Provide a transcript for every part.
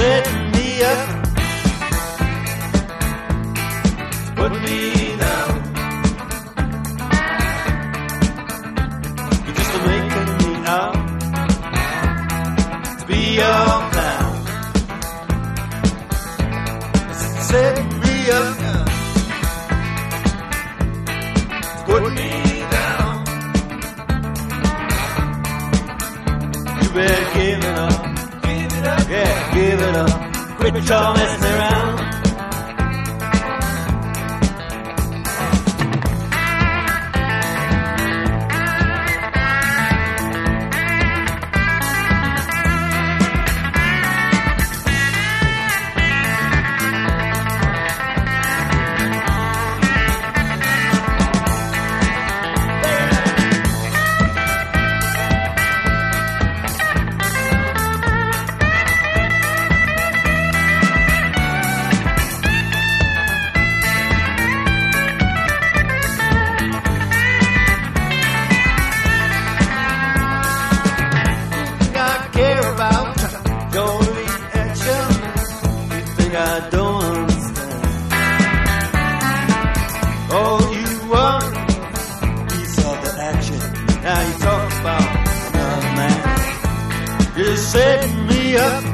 set me up. Put me down. You're just making me out to be your clown. Set me up. Put me down. You've been giving up. Yeah, give it up. Quit your messing around. thing I don't understand. All you want piece of the action. Now you talk about another man. You're setting me up.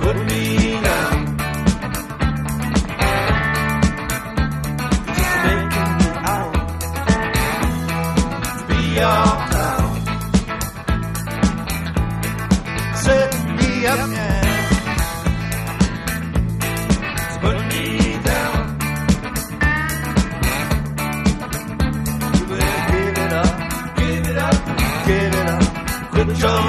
Put me up now. Put me down. You better give it up, give it up, give it up. Quit your